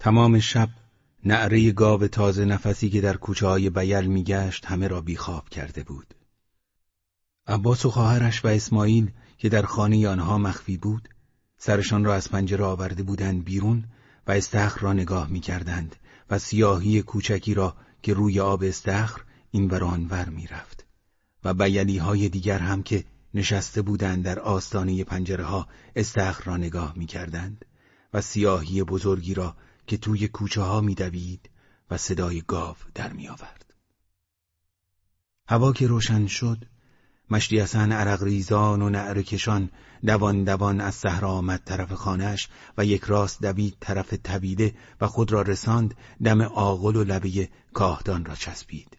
تمام شب نعره گاو تازه نفسی که در کوچه های بیل میگشت همه را بیخواب کرده بود. عباس و خواهرش و اسماعیل که در خانه آنها مخفی بود سرشان را از پنجره آورده بودند بیرون و استخر را نگاه می‌کردند و سیاهی کوچکی را که روی آب استخر این بر آنور می‌رفت و بیلی های دیگر هم که نشسته بودند در آستانه پنجره ها استخر را نگاه می‌کردند و سیاهی بزرگی را که توی کوچه ها میدوید و صدای گاو در میآورد. هوا که روشن شد مشتی حسن عرق ریزان و نعره کشان دوان دوان از صحرا آمد طرف خانهش و یک راست دوید طرف طویله و خود را رساند دم آغل و لبه کاهدان را چسبید.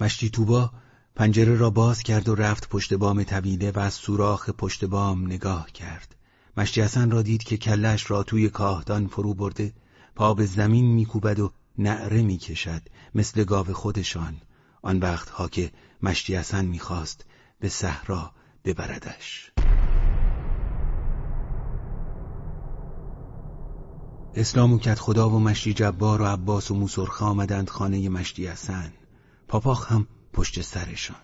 مشتی توبا پنجره را باز کرد و رفت پشت بام طویله و از سوراخ پشت بام نگاه کرد. مشتی حسن را دید که کلش را توی کاهدان فرو برده پا به زمین میکوبد و نعره می‌کشد مثل گاو خودشان. آن وقتها که مشتی می‌خواست به صحرا ببردش. اسلام و کت خدا و مشتی جبار و عباس و موسرخه آمدند خانه مشتی حسن. پاپاخ هم پشت سرشان.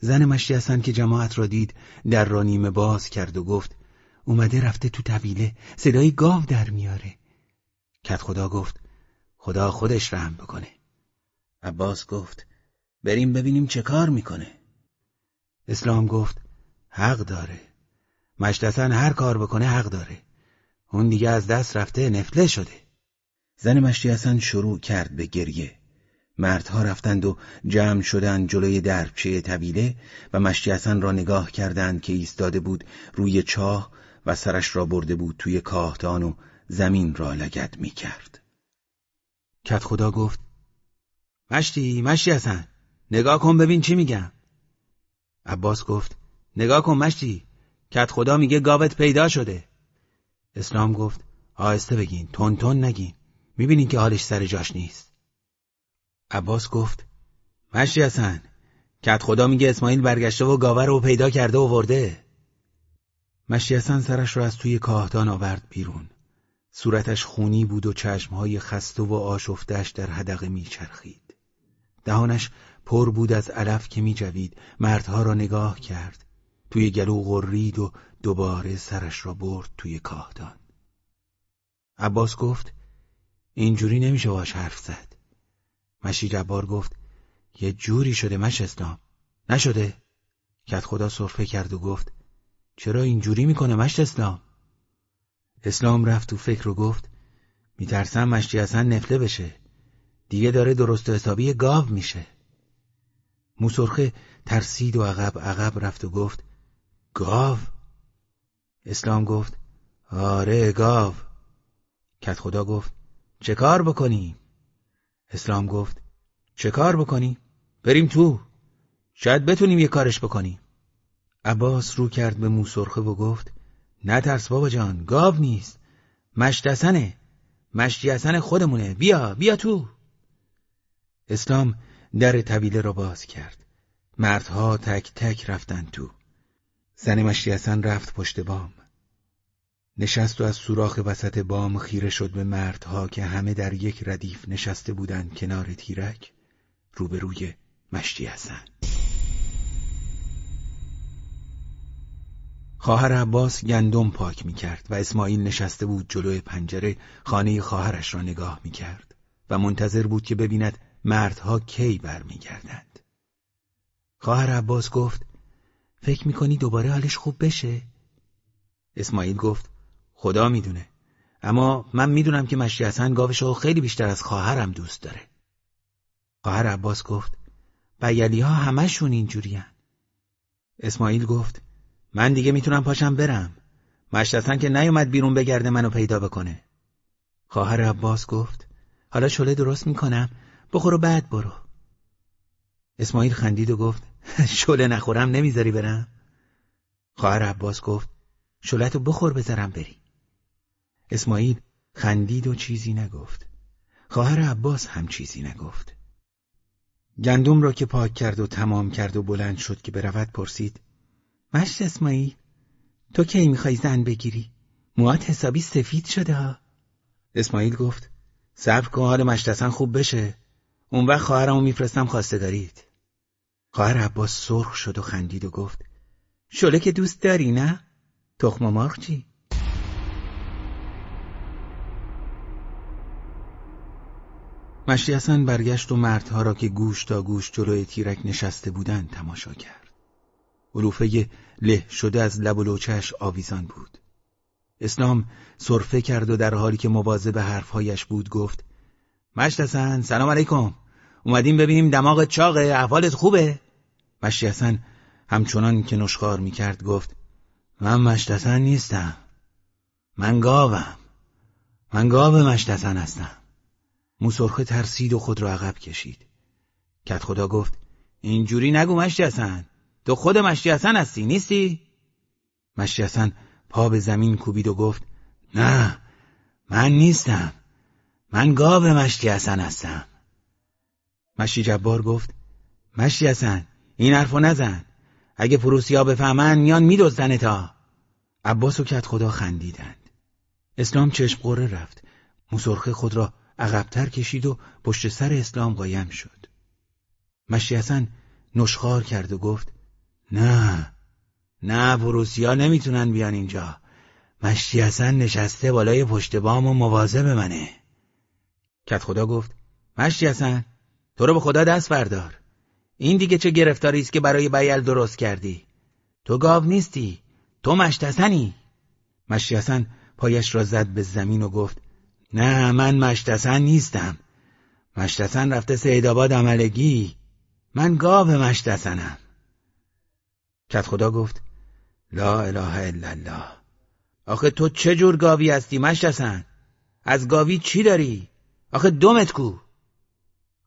زن مشتی که جماعت را دید در را نیمه باز کرد و گفت اومده رفته تو طویله. صدای گاو در میاره. کت خدا گفت خدا خودش رحم بکنه. عباس گفت بریم ببینیم چه کار می‌کنه. اسلام گفت حق داره. مشتسن هر کار بکنه حق داره. اون دیگه از دست رفته نفله شده. زن مشتی حسن شروع کرد به گریه. مردها رفتند و جمع شدند جلوی دربچه طویله و مشتی حسن را نگاه کردند که ایستاده بود روی چاه و سرش را برده بود توی کاهتان و زمین را لگد می کرد. کت خدا گفت مشتی مشتی حسن نگاه کن ببین چی میگم. عباس گفت نگاه کن مشتی کت خدا میگه گاوت پیدا شده. اسلام گفت آهسته بگین تون تون نگین می‌بینین که حالش سر جاش نیست. عباس گفت مشتی حسن کت خدا میگه اسماعیل برگشته و گاوه رو پیدا کرده و ورده. مشتی حسن سرش را از توی کاهدان آورد بیرون. صورتش خونی بود و چشمهای خسته و آشفتش در حدقه میچرخید. دهانش پر بود از علف که می جوید مردها را نگاه کرد. توی گلو غرید و دوباره سرش را برد توی کاهدان. عباس گفت اینجوری نمیشه باش حرف زد. مشی جبار گفت یه جوری شده مش اسلام نشده. کت خدا صرفه کرد و گفت چرا اینجوری می‌کنه مشت اسلام؟ اسلام رفت تو فکر و گفت میترسم مشتی اصلا نفله بشه. دیگه داره درست و حسابی گاو میشه. موسرخه ترسید و عقب عقب رفت و گفت گاو؟ اسلام گفت آره گاو. کت خدا گفت چه کار بکنیم؟ اسلام گفت چه کار بکنیم؟ بریم تو. شاید بتونیم یه کارش بکنیم. عباس رو کرد به موسرخه و گفت نترس بابا جان گاو نیست. مشتسنه مشتی خودمونه. بیا بیا تو. اسلام در طویله را باز کرد. مردها تک تک رفتند تو. زن مشتی رفت پشت بام. نشست و از سوراخ وسط بام خیره شد به مردها که همه در یک ردیف نشسته بودند کنار تیرک. روبروی مشتی خواهر عباس گندم پاک می کرد و اسماعیل نشسته بود جلوی پنجره خانه خواهرش را نگاه می کرد و منتظر بود که ببیند مردها کی برمیگردند. خواهر عباس گفت فکر می‌کنی دوباره حالش خوب بشه؟ اسماعیل گفت خدا می‌دونه. اما من می‌دونم که مشتی حسن گاوشو خیلی بیشتر از خواهرم دوست داره. خواهر عباس گفت بیلی ها همشون اینجورین اسماعیل گفت من دیگه می‌تونم پاشم برم. مشتی حسن که نیومد بیرون بگرده منو پیدا بکنه. خواهر عباس گفت حالا شله درست می‌کنم بخور و بعد برو. اسماعیل خندید و گفت شله نخورم نمی‌ذاری برم؟ خواهر عباس گفت شلتو بخور بذارم بری. اسماعیل خندید و چیزی نگفت. خواهر عباس هم چیزی نگفت. گندم را که پاک کرد و تمام کرد و بلند شد که برود پرسید مشت اسماعیل تو کی می‌خوای زن بگیری؟ موات حسابی سفید شده ها اسماعیل گفت صبر کن حال مشتسن خوب بشه اون وقت خواهرمو میفرستم خواستگارید خواهر عباس سرخ شد و خندید و گفت شله که دوست داری نه؟ تخم مرغ چی؟ مشتی برگشت و مردها را که گوش تا گوش جلوی تیرک نشسته بودند تماشا کرد. علوفه له شده از لب و لوچش آویزان بود. اسلام صرفه کرد و در حالی که مواظب حرفهایش بود گفت مشت سلام علیکم. اومدیم ببینیم دماغ چاقه احوالت خوبه؟ مشتی همچنان که نشخار می‌کرد گفت من مشتسن نیستم. من گاوم. من گاو مشتسن هستم. موسرخه ترسید و خود را عقب کشید. کت خدا گفت اینجوری نگو مشتی تو خود مشتی هستی نیستی؟ مشتی پا به زمین کوبید و گفت نه من نیستم. من گاو مشتی هستم. مشتی جبار گفت مشتی این حرفو نزن. اگه ها بفهمن میان میدزدن تا. عباس و کت خدا خندیدند. اسلام چشم قره رفت. موسرخه خود را عقبتر کشید و پشت سر اسلام قایم شد. مشی حسن نشخار کرد و گفت نه. نه ها نمی‌تونن بیان اینجا. مشتی حسن نشسته بالای پشت بام و مواظب منه. کت خدا گفت مشتی حسن تو رو به خدا دست بردار. این دیگه چه گرفتاری است که برای بیل درست کردی؟ تو گاو نیستی تو مشتسنی مشتسن پایش را زد به زمین و گفت نه من مشتسن نیستم. مشتسن رفته سیدآباد عملگی. من گاو مشتسنم کت خدا گفت لا اله الا الله. آخه تو چه جور گاوی هستی مشتسن از گاوی چی داری؟ آخه دومت کو.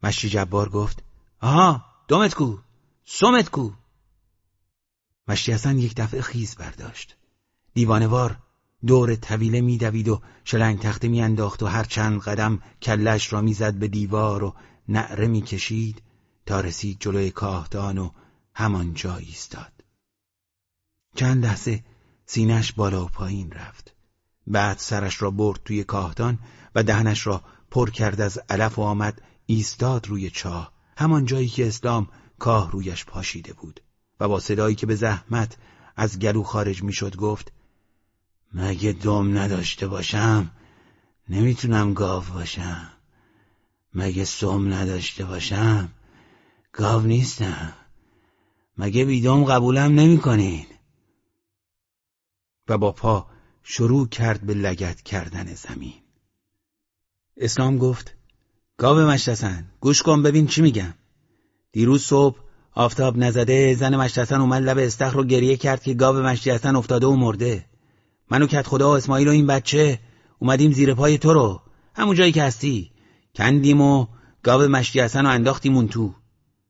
مشتی جبار گفت آها دومت کو سومت کو. مشتی حسن یک دفعه خیز برداشت. دیوانوار دور طویله میدوید و شلنگ تخته میانداخت و هر چند قدم کلش را می‌زد به دیوار و نعره می‌کشید تا رسید جلوی کاهدان و همانجا ایستاد. چند لحظه سینش بالا و پایین رفت. بعد سرش را برد توی کاهدان و دهنش را پر کرد از علف و آمد ایستاد روی چاه. همان جایی که اسلام کاه رویش پاشیده بود. و با صدایی که به زحمت از گلو خارج می‌شد گفت مگه دم نداشته باشم؟ نمی‌تونم گاو باشم. مگه سم نداشته باشم؟ گاو نیستم. مگه بیدم قبولم نمی‌کنین؟ و با پا شروع کرد به لگت کردن زمین. اسلام گفت گاو مشتسن گوش کن ببین چی میگم. دیروز صبح آفتاب نزده زن مشتسن اومد لب استخر رو گریه کرد که گاو مشتسن افتاده و مرده. من و کت خدا و اسماعیل و این بچه اومدیم زیر پای تو رو. همون جایی که هستی. کندیم و گاو مشتی رو انداختیم اون تو.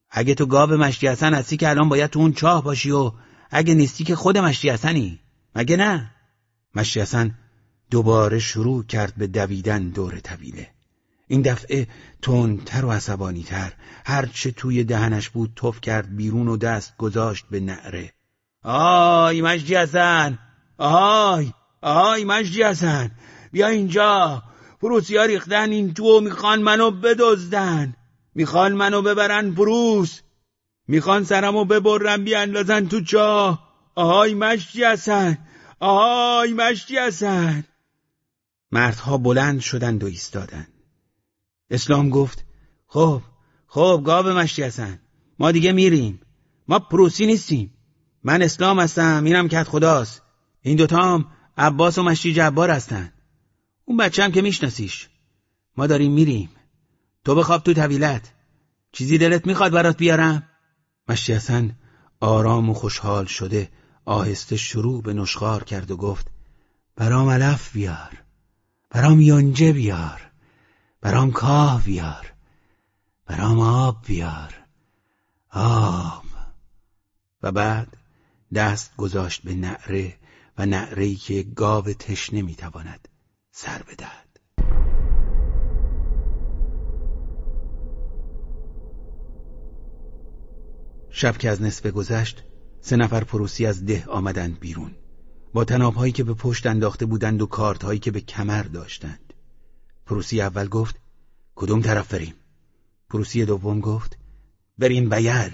اگه تو گاو مشتی حسن هستی که الان باید تو اون چاه باشی و اگه نیستی که خود مشتی حسنی مگه نه؟ مشتی حسن دوباره شروع کرد به دویدن دور طویله. این دفعه تندتر و عصبانیتر. هرچه توی دهنش بود توف کرد بیرون و دست گذاشت به نعره. آی مجدی حسن! آهای آهای مجدی حسن! بیا اینجا! پروسی ها ریختن این تو می‌خوان منو بدزدن. می‌خوان منو ببرن پروس می‌خوان سرمو ببرن بیاندازن تو چاه. آهای مشتی حسن آهای مشتی حسن. مردها بلند شدند و ایستادند. اسلام گفت خب خب گاو مشتی هستن ما دیگه میریم. ما پروسی نیستیم. من اسلام هستم اینم کت خداست. این دوتا هم عباس و مشتی جبار هستن. اون بچه هم که میشناسیش. ما داریم میریم. تو بخواب تو طویلت. چیزی دلت می‌خواد برات بیارم؟ مشتی حسن آرام و خوشحال شده آهسته شروع به نشخار کرد و گفت برام علف بیار برام یونجه بیار برام کاه بیار برام آب بیار. آب. و بعد دست گذاشت به نعره و نعرهی که گاو تشنه می‌تواند سر بدهد. شب که از نصف گذشت سه نفر پوروسی از ده آمدند بیرون. با طنابهایی که به پشت انداخته بودند و کاردهایی که به کمر داشتند. پوروسی اول گفت کدوم طرف بریم؟ پوروسی دوم گفت بریم بیل.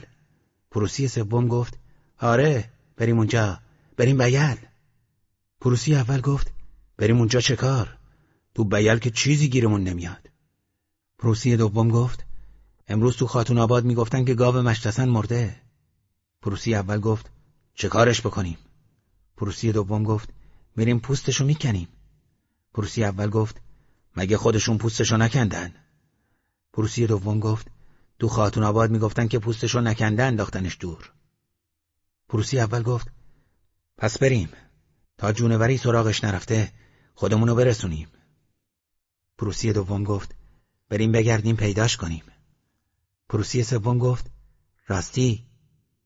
پوروسی سوم گفت آره بریم اونجا بریم بیل. پوروسی اول گفت بریم اونجا چه کار؟ تو بیل که چیزی گیرمون نمیاد. پوروسی دوم گفت امروز تو خاتون آباد می‌گفتن که گاو مشدحسن مرده. پوروسی اول گفت چه کارش بکنیم؟ پوروسی دوم گفت میریم پوستشو می‌کنیم. پوروسی اول گفت مگه خودشون پوستشو نکندن؟ پوروسی دوم گفت تو خاتون آباد می‌گفتن که پوستشو نکنده انداختنش دور. پوروسی اول گفت پس بریم. تا جونوری سراغش نرفته خودمونو برسونیم. پروسی دوم گفت بریم بگردیم پیداش کنیم. پروسی سوم گفت راستی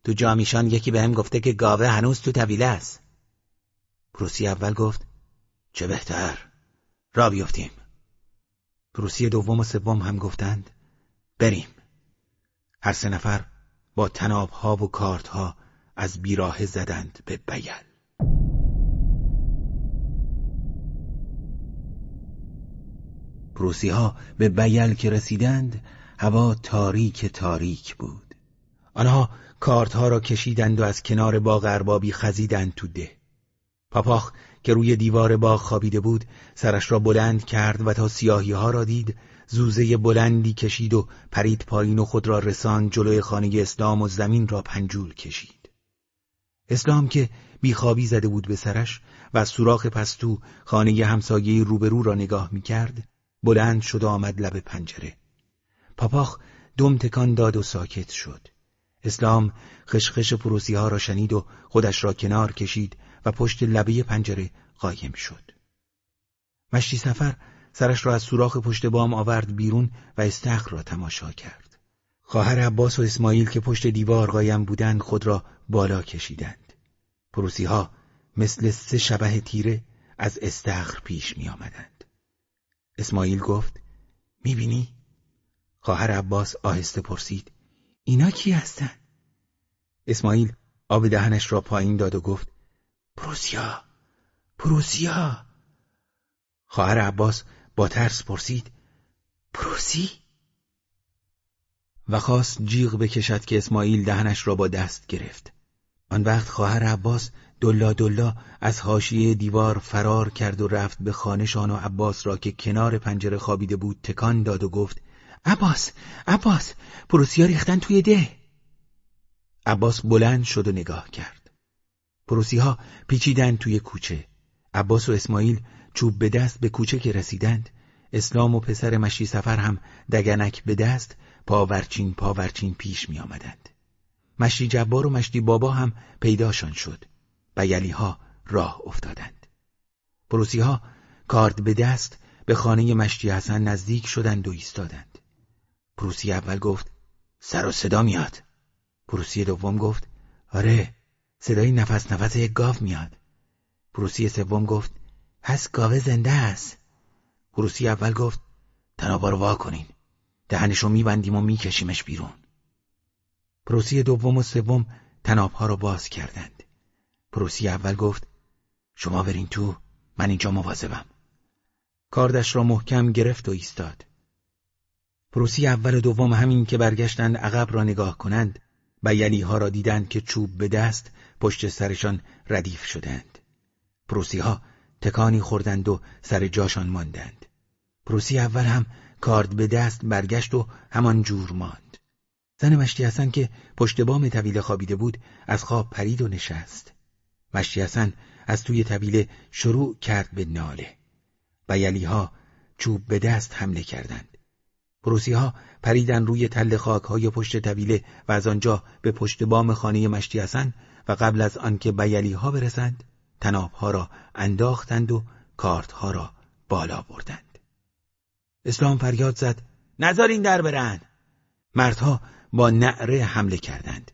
تو جامیشان یکی بهم گفته که گاوه هنوز تو طویله است. پروسی اول گفت چه بهتر را بیفتیم پروسی دوم و سوم هم گفتند بریم. هر سه نفر با تنابها و کارتها از بیراه زدند به بیل. پروسی ها به بیل که رسیدند هوا تاریک تاریک بود. آنها کارت ها را کشیدند و از کنار باغ اربابی خزیدند تو ده. پاپاخ که روی دیوار باغ خوابیده بود سرش را بلند کرد و تا سیاهی ها را دید زوزه بلندی کشید و پرید پایین و خود را رساند جلوی خانه اسلام و زمین را پنجول کشید. اسلام که بیخوابی زده بود به سرش و از سوراخ پستو خانه همسایه روبرو را نگاه می کرد بلند شد و آمد لب پنجره. پاپاخ دم تکان داد و ساکت شد. اسلام خشخش پروسی ها را شنید و خودش را کنار کشید و پشت لبه پنجره قایم شد مشتی سفر سرش را از سوراخ پشت بام آورد بیرون و استخر را تماشا کرد خواهر عباس و اسماعیل که پشت دیوار قایم بودند خود را بالا کشیدند پروسی ها مثل سه شبه تیره از استخر پیش می آمدند. اسماعیل گفت می‌بینی؟ خواهر عباس آهسته پرسید اینا کی هستن؟ اسماعیل آب دهنش را پایین داد و گفت پروسیا پروسیا خواهر عباس با ترس پرسید پروسی؟ و خواست جیغ بکشد که اسماعیل دهنش را با دست گرفت آن وقت خواهر عباس دلا دلا از حاشیه دیوار فرار کرد و رفت به خانهشان و عباس را که کنار پنجره خوابیده بود تکان داد و گفت عباس عباس پروسیا ریختن توی ده. عباس بلند شد و نگاه کرد. پروسی ها پیچیدن توی کوچه. عباس و اسماعیل چوب به دست به کوچه که رسیدند. اسلام و پسر مشدی صفر هم دگنک به دست پاورچین پاورچین پیش می آمدند. مشدی جبار و مشدی بابا هم پیداشان شد. بیلی‌ها راه افتادند. پوروسی ها کارد به دست به خانه مشدی حسن نزدیک شدند و ایستادند. پوروسی اول گفت سر و صدا میاد. پوروسی دوم گفت آره صدای نفس نفس یک گاو میاد. پوروسی سوم گفت پس گاوه زنده است. پوروسی اول گفت طنابا رو وا کنین. دهنشو میبندیم و میکشیمش بیرون. پوروسی دوم و سوم طنابها را باز کردند. پوروسی اول گفت شما برین تو من اینجا مواظبم. کاردش را محکم گرفت و ایستاد. پوروسی اول و دوم همین که برگشتند عقب را نگاه کنند بیلی ها را دیدند که چوب به دست پشت سرشان ردیف شدند. پروسی ها تکانی خوردند و سر جاشان ماندند. پروسی اول هم کارد به دست برگشت و همان جور ماند. زن مشتی حسن که پشت بام طویله خوابیده بود از خواب پرید و نشست. مشتی حسن از توی طویله شروع کرد به ناله بیلی ها چوب به دست حمله کردند. پروسی ها پریدن روی تل خاک های پشت طویله و از آنجا به پشت بام خانه مشتی حسن و قبل از آنکه بیلی ها برسند تناب ها را انداختند و کارت ها را بالا بردند. اسلام فریاد زد نذارین در برند مردها با نعره حمله کردند.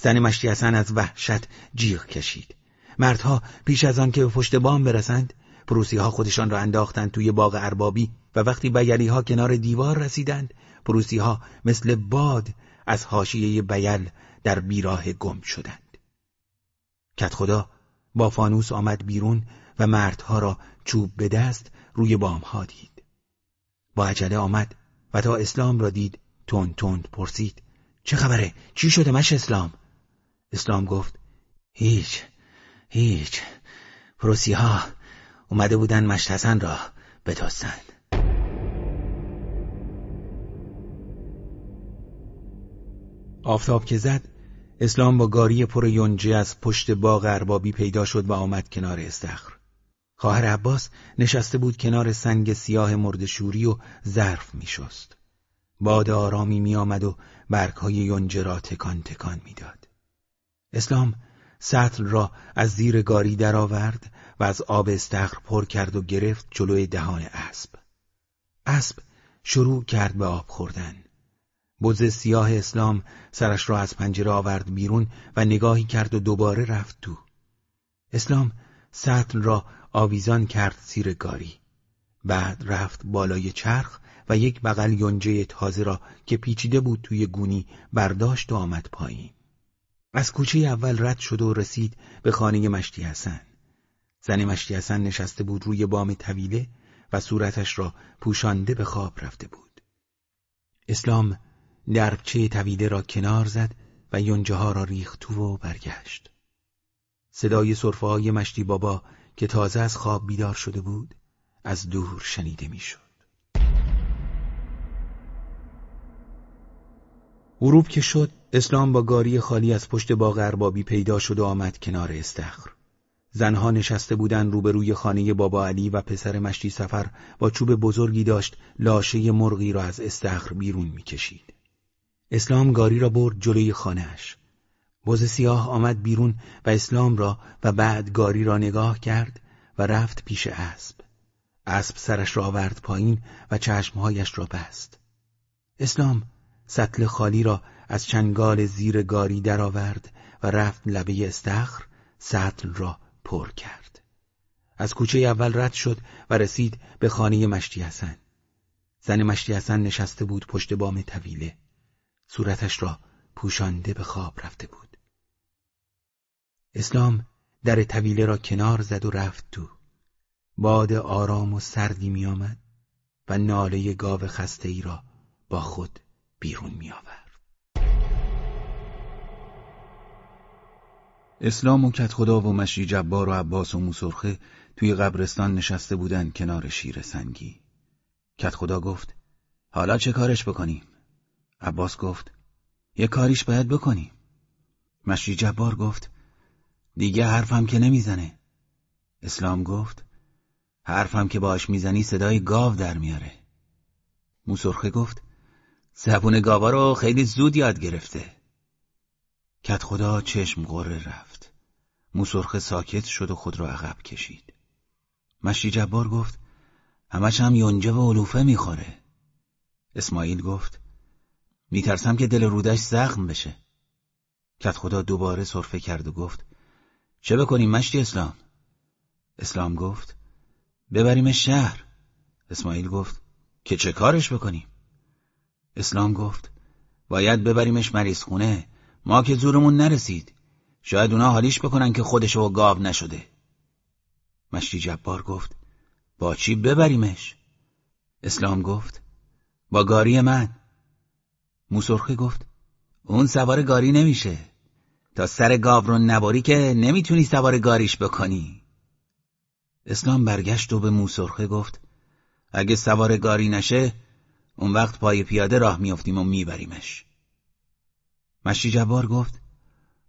زن مشتی حسن از وحشت جیغ کشید. مردها پیش از آن که به پشت بام برسند پروسی ها خودشان را انداختند توی باغ اربابی و وقتی بیلی ها کنار دیوار رسیدند پروسی ها مثل باد از حاشیه بیل در بیراه گم شدند کت خدا با فانوس آمد بیرون و مردها را چوب به دست روی بام ها دید با عجله آمد و تا اسلام را دید تند تند پرسید چه خبره؟ چی شده مش اسلام؟ اسلام گفت هیچ هیچ پروسی ها اومده بودن مشت حسن را بتاستند آفتاب که زد اسلام با گاری پر یونجه از پشت باغ اربابی پیدا شد و آمد کنار استخر. خواهر عباس نشسته بود کنار سنگ سیاه مردشوری و ظرف میشست. باد آرامی میآمد و برگهای یونجه را تکان تکان می‌داد. اسلام سطل را از زیر گاری درآورد و از آب استخر پر کرد و گرفت جلوی دهان اسب. اسب شروع کرد به آب خوردن. بز سیاه اسلام سرش را از پنجره آورد بیرون و نگاهی کرد و دوباره رفت تو. اسلام سطل را آویزان کرد زیر گاری. بعد رفت بالای چرخ و یک بغل یونجه تازه را که پیچیده بود توی گونی برداشت و آمد پایین. از کوچه اول رد شد و رسید به خانه مشتی حسن. زن مشتی حسن نشسته بود روی بام طویله و صورتش را پوشانده به خواب رفته بود. اسلام دربچه طویله را کنار زد و یونجه ها را ریخت تو و برگشت صدای صرفه های مشتی بابا که تازه از خواب بیدار شده بود از دور شنیده می‌شد. غروب که شد اسلام با گاری خالی از پشت باغ اربابی پیدا شد و آمد کنار استخر زنها نشسته بودن روبروی خانه بابا علی و پسر مشتی سفر با چوب بزرگی داشت لاشه مرغی را از استخر بیرون می‌کشید. اسلام گاری را برد جلوی خانهاش. بز سیاه آمد بیرون و اسلام را و بعد گاری را نگاه کرد و رفت پیش اسب. اسب سرش را آورد پایین و چشمهایش را بست. اسلام سطل خالی را از چنگال زیر گاری درآورد و رفت لبه استخر سطل را پر کرد. از کوچه اول رد شد و رسید به خانه مشتی حسن. زن مشتی حسن نشسته بود پشت بام طویله. صورتش را پوشانده به خواب رفته بود. اسلام در طویله را کنار زد و رفت تو. باد آرام و سردی می آمد و ناله گاو خسته ای را با خود بیرون می آورد. اسلام و کت خدا و مشی جبار و عباس و موسرخه توی قبرستان نشسته بودن کنار شیر سنگی. کت خدا گفت حالا چه کارش بکنیم؟ عباس گفت یه کاریش باید بکنیم. مشی جبار گفت دیگه حرفم که نمی‌زنه. اسلام گفت حرفم که باش می‌زنی صدای گاو در میاره. موسرخه گفت زبون گاوا رو خیلی زود یاد گرفته. کت خدا چشم قره رفت. موسرخه ساکت شد و خود را عقب کشید. مشی جبار گفت همش هم یونجه و علوفه می‌خوره. اسماعیل گفت میترسم که دل رودش زخم بشه. کت خدا دوباره صرفه کرد و گفت چه بکنیم مشتی اسلام؟ اسلام گفت ببریم شهر. اسماعیل گفت که چه کارش بکنیم؟ اسلام گفت باید ببریمش مریض خونه ما که زورمون نرسید شاید اونا حالیش بکنن که خودشو گاو نشده مشتی جبار گفت با چی ببریمش اسلام گفت با گاری من موسرخه گفت اون سوار گاری نمیشه. تا سر گاو رو نباری که نمی‌تونی سوار گاریش بکنی. اسلام برگشت و به موسرخه گفت اگه سوار گاری نشه اون وقت پای پیاده راه میافتیم و میبریمش. مشی جبار گفت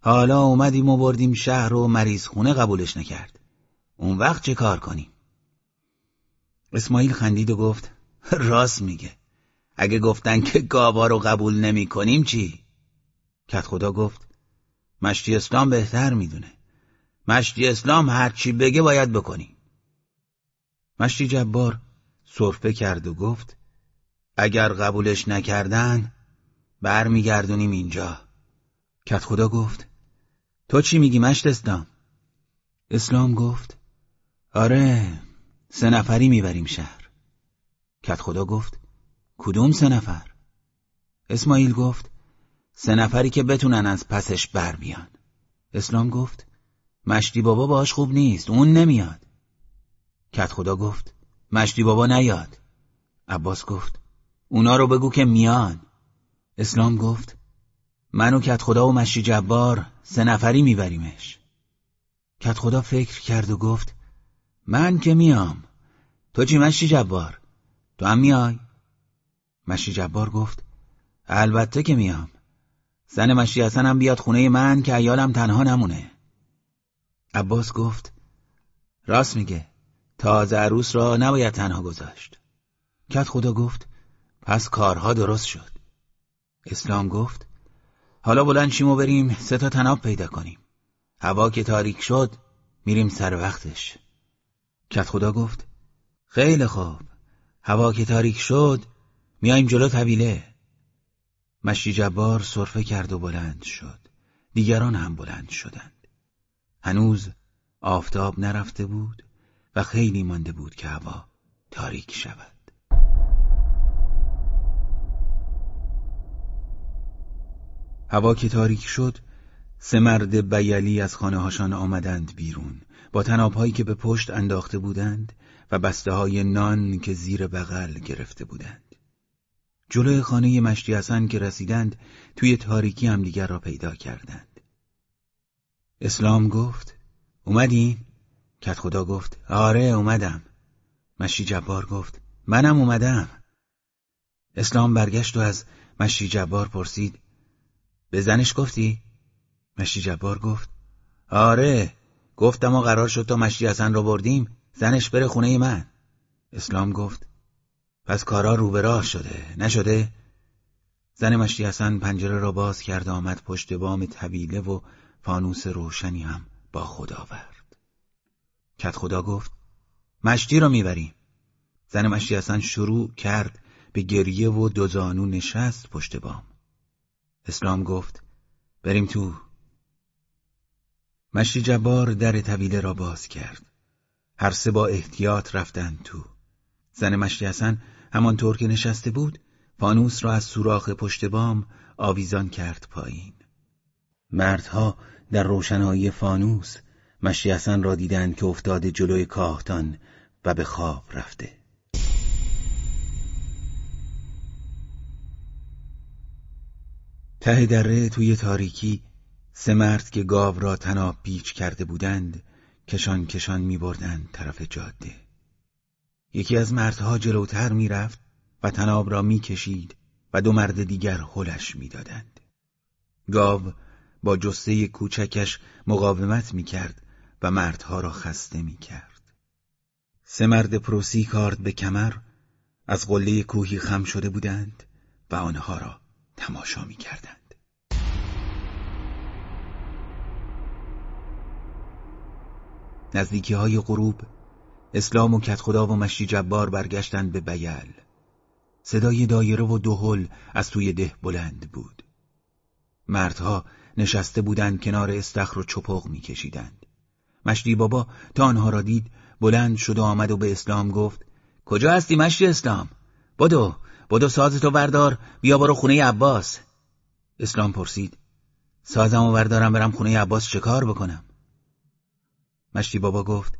حالا اومدیم و بردیم شهر و مریض خونه قبولش نکرد. اون وقت چه کار کنیم؟ اسماعیل خندید و گفت راست میگه. اگه گفتن که گاوا رو قبول نمی کنیم چی؟ کت خدا گفت مشتی اسلام بهتر می‌دونه مشتی اسلام هرچی بگه باید بکنیم مشتی جبار صرفه کرد و گفت اگر قبولش نکردن برمیگردونیم اینجا کت خدا گفت تو چی میگی مشت اسلام؟ اسلام گفت آره سه نفری می‌بریم شهر کت خدا گفت کدوم سه نفر؟ اسماعیل گفت سه نفری که بتونن از پسش بر بیان. اسلام گفت مشتی بابا باش خوب نیست اون نمیاد. کت خدا گفت مشتی بابا نیاد. عباس گفت اونا رو بگو که میان. اسلام گفت من و کت خدا و مشی جبار سه نفری میبریمش. کت خدا فکر کرد و گفت من که میام. تو چی مشی جبار؟ تو هم میای؟ مشی جبار گفت البته که میام. زن مشی حسن بیاد خونه من که ایالم تنها نمونه. عباس گفت راست میگه تازه عروس را نباید تنها گذاشت. کت خدا گفت پس کارها درست شد. اسلام گفت حالا بلند شیم بریم سه تا تناب پیدا کنیم. هوا که تاریک شد میریم سر وقتش. کت خدا گفت خیلی خوب. هوا که تاریک شد میایم جلو طویله مشی جبار صرفه کرد و بلند شد. دیگران هم بلند شدند. هنوز آفتاب نرفته بود و خیلی مانده بود که هوا تاریک شود. هوا که تاریک شد سه مرد بیلی از خانه هاشان آمدند بیرون. با تنابهایی که به پشت انداخته بودند و بسته های نان که زیر بغل گرفته بودند. جلوی خانه مشتی حسن که رسیدند توی تاریکی هم دیگر را پیدا کردند اسلام گفت اومدین؟ کت خدا گفت آره اومدم مشی جبار گفت منم اومدم اسلام برگشت و از مشی جبار پرسید به زنش گفتی؟ مشی جبار گفت آره گفتم و قرار شد تا مشی حسن رو بردیم زنش بره خونه من اسلام گفت پس کارا رو به راه شده. نشده؟ زن مشتی حسن پنجره را باز کرد آمد پشت بام طویله و فانوس روشنی هم با خدا آورد. کت خدا گفت مشتی را می‌بریم زن مشتی حسن شروع کرد به گریه و دوزانو نشست پشت بام. اسلام گفت بریم تو. مشتی جبار در طویله را باز کرد. هر سه با احتیاط رفتند تو. زن مشتی حسن همانطور که نشسته بود فانوس را از سوراخ پشت بام آویزان کرد پایین. مردها در روشنایی فانوس حسن را دیدند که افتاده جلوی کاهتان و به خواب رفته. ته دره توی تاریکی سه مرد که گاو را تناب پیچ کرده بودند کشان کشان می بردند طرف جاده. یکی از مردها جلوتر می‌رفت و تناب را می‌کشید و دو مرد دیگر هلش می‌دادند. گاو با جسته کوچکش مقاومت می‌کرد و مردها را خسته می‌کرد. سه مرد پروسی کارد به کمر از قله کوهی خم شده بودند و آنها را تماشا می‌کردند. نزدیکی های غروب اسلام و کت خدا و مشی جبار برگشتند به بیل. صدای دایره و دهل از توی ده بلند بود. مردها نشسته بودند کنار استخر و چپق میکشیدند. مشتی بابا تا آنها را دید بلند شد و آمد و به اسلام گفت کجا هستی مشتی اسلام؟ بدو بدو سازتو وردار بیا برو خونه عباس. اسلام پرسید سازم و وردارم برم خونه عباس چه کار بکنم؟ مشتی بابا گفت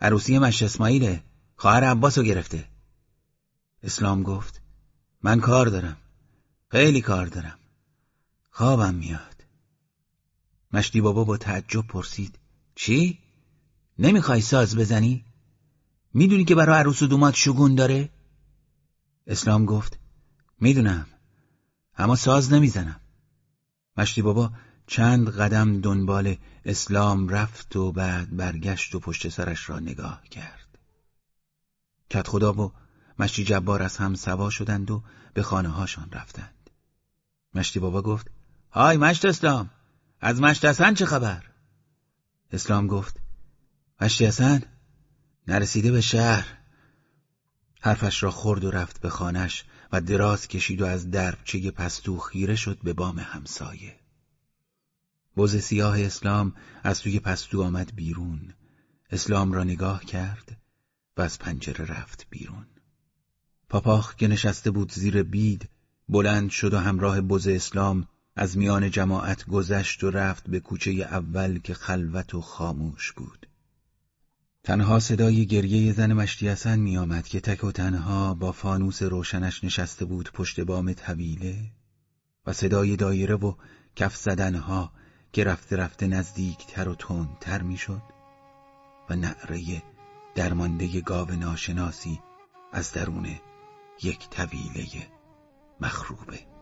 عروسی مش اسماعیله خواهر عباس رو گرفته اسلام گفت من کار دارم خیلی کار دارم خوابم میاد مشتی بابا با تعجب پرسید چی؟ نمی‌خوای ساز بزنی؟ می‌دونی که برای عروس و دومات شگون داره؟ اسلام گفت می‌دونم اما ساز نمی‌زنم مشتی بابا چند قدم دنبال اسلام رفت و بعد برگشت و پشت سرش را نگاه کرد. کت خدا و مشتی جبار از هم سوا شدند و به خانه هاشان رفتند. مشتی بابا گفت های مشت اسلام از مشت حسن چه خبر؟ اسلام گفت مشتی حسن نرسیده به شهر حرفش را خورد و رفت به خانش و دراز کشید و از دربچه پستو خیره شد به بام همسایه. بز سیاه اسلام از توی پستو آمد بیرون. اسلام را نگاه کرد و از پنجره رفت بیرون. پاپاخ که نشسته بود زیر بید بلند شد و همراه بز اسلام از میان جماعت گذشت و رفت به کوچه اول که خلوت و خاموش بود. تنها صدای گریه زن مشتی حسن می آمد که تک و تنها با فانوس روشنش نشسته بود پشت بام طویله و صدای دایره و کف زدنها که رفته رفته نزدیکتر و تندتر می‌شد و نعره درمانده گاو ناشناسی از درون یک طویله مخروبه.